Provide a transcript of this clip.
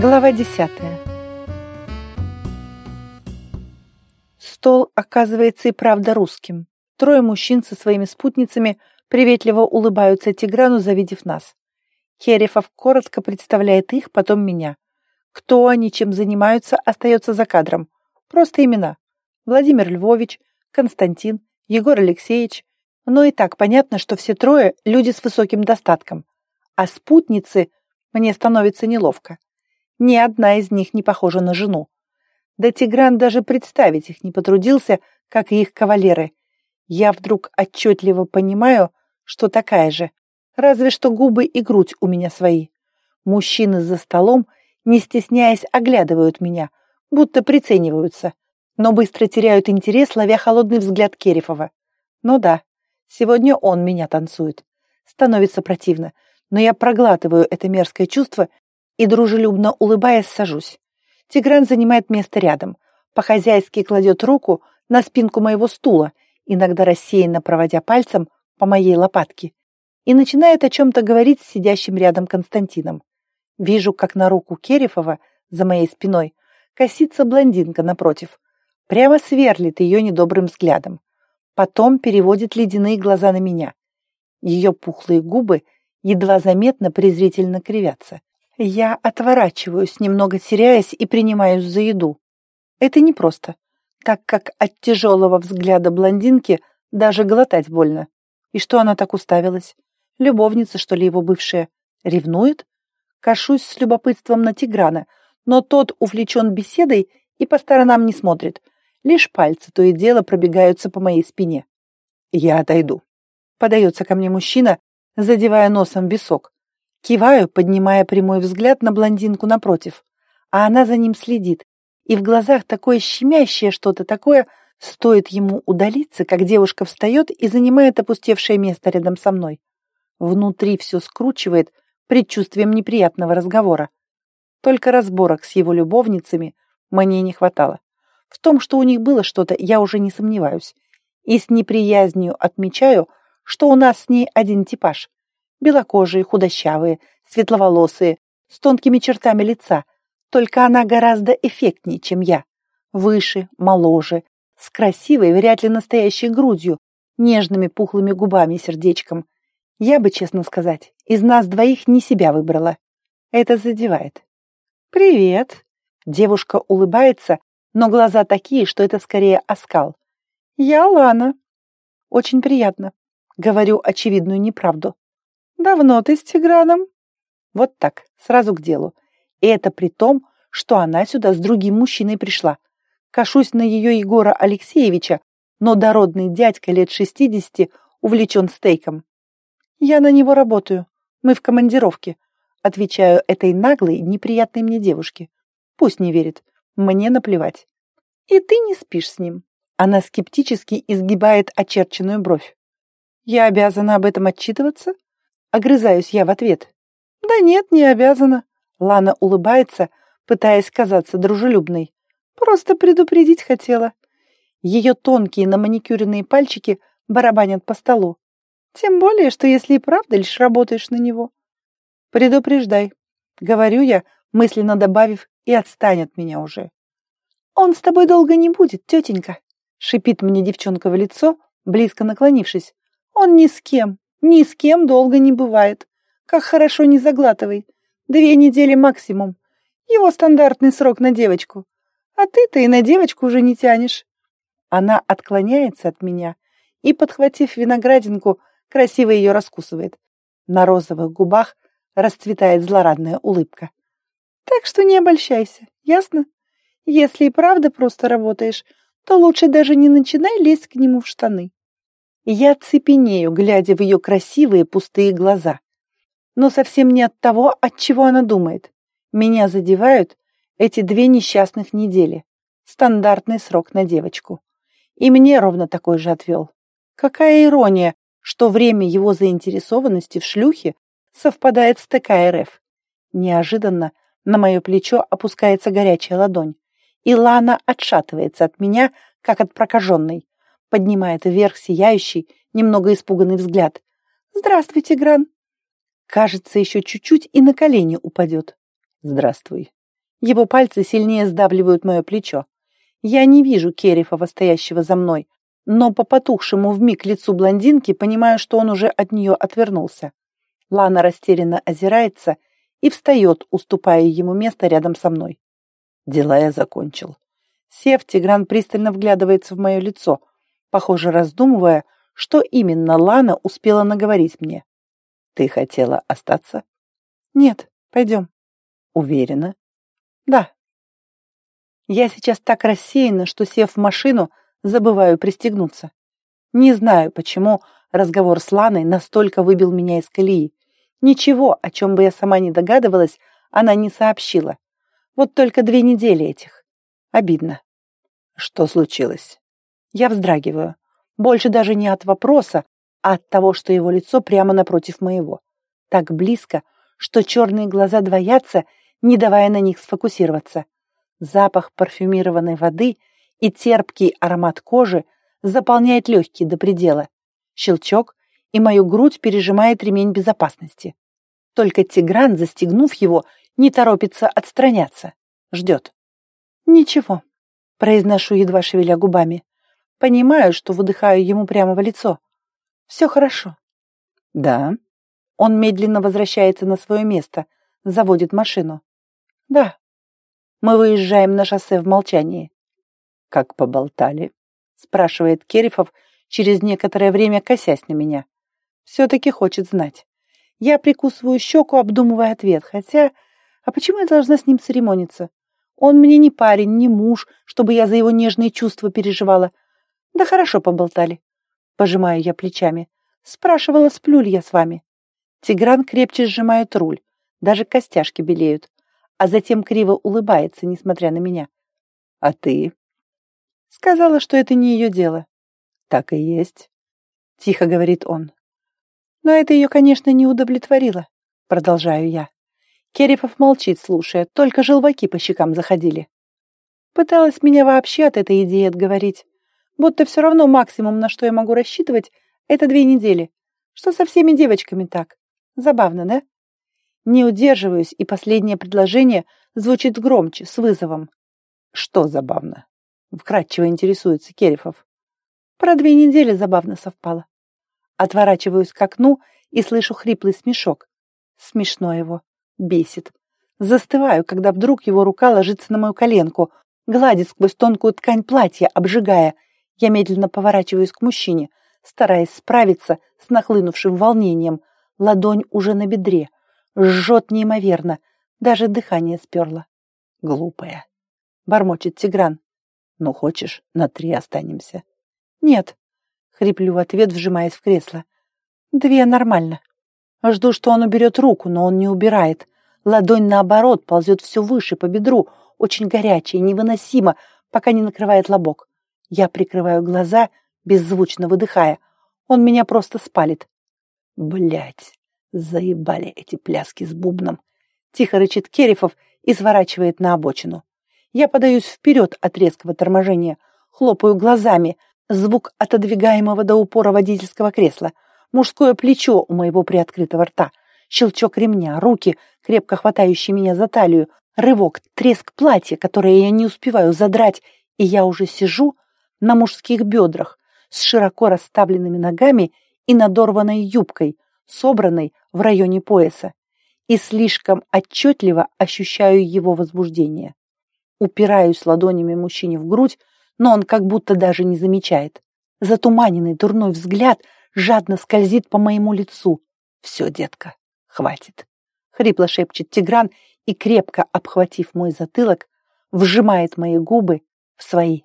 Глава десятая. Стол оказывается и правда русским. Трое мужчин со своими спутницами приветливо улыбаются Тиграну, завидев нас. Херефов коротко представляет их, потом меня. Кто они, чем занимаются, остается за кадром. Просто имена. Владимир Львович, Константин, Егор Алексеевич. Но и так понятно, что все трое – люди с высоким достатком. А спутницы мне становится неловко. Ни одна из них не похожа на жену. Да Тигран даже представить их не потрудился, как и их кавалеры. Я вдруг отчетливо понимаю, что такая же. Разве что губы и грудь у меня свои. Мужчины за столом, не стесняясь, оглядывают меня, будто прицениваются, но быстро теряют интерес, ловя холодный взгляд Керифова. Ну да, сегодня он меня танцует. Становится противно, но я проглатываю это мерзкое чувство и, дружелюбно улыбаясь, сажусь. Тигран занимает место рядом, по-хозяйски кладет руку на спинку моего стула, иногда рассеянно проводя пальцем по моей лопатке, и начинает о чем-то говорить с сидящим рядом Константином. Вижу, как на руку Керефова за моей спиной косится блондинка напротив, прямо сверлит ее недобрым взглядом. Потом переводит ледяные глаза на меня. Ее пухлые губы едва заметно презрительно кривятся. Я отворачиваюсь, немного теряясь, и принимаюсь за еду. Это непросто, так как от тяжелого взгляда блондинки даже глотать больно. И что она так уставилась? Любовница, что ли, его бывшая? Ревнует? Кашусь с любопытством на Тиграна, но тот увлечен беседой и по сторонам не смотрит. Лишь пальцы то и дело пробегаются по моей спине. Я отойду. Подается ко мне мужчина, задевая носом висок. Киваю, поднимая прямой взгляд на блондинку напротив, а она за ним следит, и в глазах такое щемящее что-то такое, стоит ему удалиться, как девушка встает и занимает опустевшее место рядом со мной. Внутри все скручивает предчувствием неприятного разговора. Только разборок с его любовницами мне не хватало. В том, что у них было что-то, я уже не сомневаюсь. И с неприязнью отмечаю, что у нас с ней один типаж белокожие, худощавые, светловолосые, с тонкими чертами лица. Только она гораздо эффектнее, чем я. Выше, моложе, с красивой, вряд ли настоящей грудью, нежными пухлыми губами и сердечком. Я бы, честно сказать, из нас двоих не себя выбрала. Это задевает. «Привет!» Девушка улыбается, но глаза такие, что это скорее оскал. «Я Лана». «Очень приятно». Говорю очевидную неправду. Давно ты с Тиграном? Вот так, сразу к делу. И это при том, что она сюда с другим мужчиной пришла. Кашусь на ее Егора Алексеевича, но дородный дядька лет шестидесяти увлечен стейком. Я на него работаю. Мы в командировке. Отвечаю этой наглой, неприятной мне девушке. Пусть не верит. Мне наплевать. И ты не спишь с ним. Она скептически изгибает очерченную бровь. Я обязана об этом отчитываться? Огрызаюсь я в ответ. «Да нет, не обязана». Лана улыбается, пытаясь казаться дружелюбной. «Просто предупредить хотела». Ее тонкие наманикюренные пальчики барабанят по столу. Тем более, что если и правда лишь работаешь на него. «Предупреждай», — говорю я, мысленно добавив, и отстань от меня уже. «Он с тобой долго не будет, тетенька», — шипит мне девчонка в лицо, близко наклонившись. «Он ни с кем, ни с кем долго не бывает. Как хорошо не заглатывай. Две недели максимум. Его стандартный срок на девочку. А ты-то и на девочку уже не тянешь. Она отклоняется от меня и, подхватив виноградинку, красиво ее раскусывает. На розовых губах расцветает злорадная улыбка. Так что не обольщайся, ясно? Если и правда просто работаешь, то лучше даже не начинай лезть к нему в штаны я цепенею, глядя в ее красивые пустые глаза. Но совсем не от того, от чего она думает. Меня задевают эти две несчастных недели. Стандартный срок на девочку. И мне ровно такой же отвел. Какая ирония, что время его заинтересованности в шлюхе совпадает с ТК РФ. Неожиданно на мое плечо опускается горячая ладонь, и Лана отшатывается от меня, как от прокаженной поднимает вверх сияющий, немного испуганный взгляд. «Здравствуйте, Гран!» Кажется, еще чуть-чуть и на колени упадет. «Здравствуй!» Его пальцы сильнее сдавливают мое плечо. Я не вижу Керифова, стоящего за мной, но по потухшему вмиг лицу блондинки понимаю, что он уже от нее отвернулся. Лана растерянно озирается и встает, уступая ему место рядом со мной. Дела я закончил. Сев, Тигран пристально вглядывается в мое лицо, похоже, раздумывая, что именно Лана успела наговорить мне. «Ты хотела остаться?» «Нет, пойдем». «Уверена?» «Да». Я сейчас так рассеяна, что, сев в машину, забываю пристегнуться. Не знаю, почему разговор с Ланой настолько выбил меня из колеи. Ничего, о чем бы я сама не догадывалась, она не сообщила. Вот только две недели этих. Обидно. Что случилось? Я вздрагиваю. Больше даже не от вопроса, а от того, что его лицо прямо напротив моего. Так близко, что черные глаза двоятся, не давая на них сфокусироваться. Запах парфюмированной воды и терпкий аромат кожи заполняет легкие до предела. Щелчок, и мою грудь пережимает ремень безопасности. Только Тигран, застегнув его, не торопится отстраняться. Ждет. «Ничего», — произношу, едва шевеля губами. Понимаю, что выдыхаю ему прямо в лицо. «Все хорошо». «Да». Он медленно возвращается на свое место, заводит машину. «Да». Мы выезжаем на шоссе в молчании. «Как поболтали?» — спрашивает Керифов, через некоторое время косясь на меня. Все-таки хочет знать. Я прикусываю щеку, обдумывая ответ, хотя... А почему я должна с ним церемониться? Он мне не парень, не муж, чтобы я за его нежные чувства переживала. Да хорошо поболтали. Пожимаю я плечами. Спрашивала, сплю ли я с вами. Тигран крепче сжимает руль. Даже костяшки белеют. А затем криво улыбается, несмотря на меня. А ты? Сказала, что это не ее дело. Так и есть. Тихо говорит он. Но это ее, конечно, не удовлетворило. Продолжаю я. Керепов молчит, слушая, только желваки по щекам заходили. Пыталась меня вообще от этой идеи отговорить. Будто все равно максимум, на что я могу рассчитывать, это две недели. Что со всеми девочками так? Забавно, да? Не удерживаюсь, и последнее предложение звучит громче, с вызовом. Что забавно? Вкратчиво интересуется Керифов. Про две недели забавно совпало. Отворачиваюсь к окну и слышу хриплый смешок. Смешно его. Бесит. Застываю, когда вдруг его рука ложится на мою коленку, гладит сквозь тонкую ткань платья, обжигая. Я медленно поворачиваюсь к мужчине, стараясь справиться с нахлынувшим волнением. Ладонь уже на бедре. Жжет неимоверно. Даже дыхание сперло. Глупая. Бормочет Тигран. Ну, хочешь, на три останемся? Нет. Хриплю в ответ, вжимаясь в кресло. Две нормально. Жду, что он уберет руку, но он не убирает. Ладонь, наоборот, ползет все выше, по бедру, очень горячая, невыносимо, пока не накрывает лобок. Я прикрываю глаза, беззвучно выдыхая. Он меня просто спалит. Блять, заебали эти пляски с бубном. Тихо рычит Керифов и сворачивает на обочину. Я подаюсь вперед от резкого торможения, хлопаю глазами. Звук отодвигаемого до упора водительского кресла — мужское плечо у моего приоткрытого рта, щелчок ремня, руки, крепко хватающие меня за талию, рывок, треск платья, которое я не успеваю задрать, и я уже сижу на мужских бедрах с широко расставленными ногами и надорванной юбкой, собранной в районе пояса, и слишком отчетливо ощущаю его возбуждение. Упираюсь ладонями мужчине в грудь, но он как будто даже не замечает. Затуманенный дурной взгляд – жадно скользит по моему лицу. Все, детка, хватит. Хрипло шепчет Тигран и, крепко обхватив мой затылок, вжимает мои губы в свои.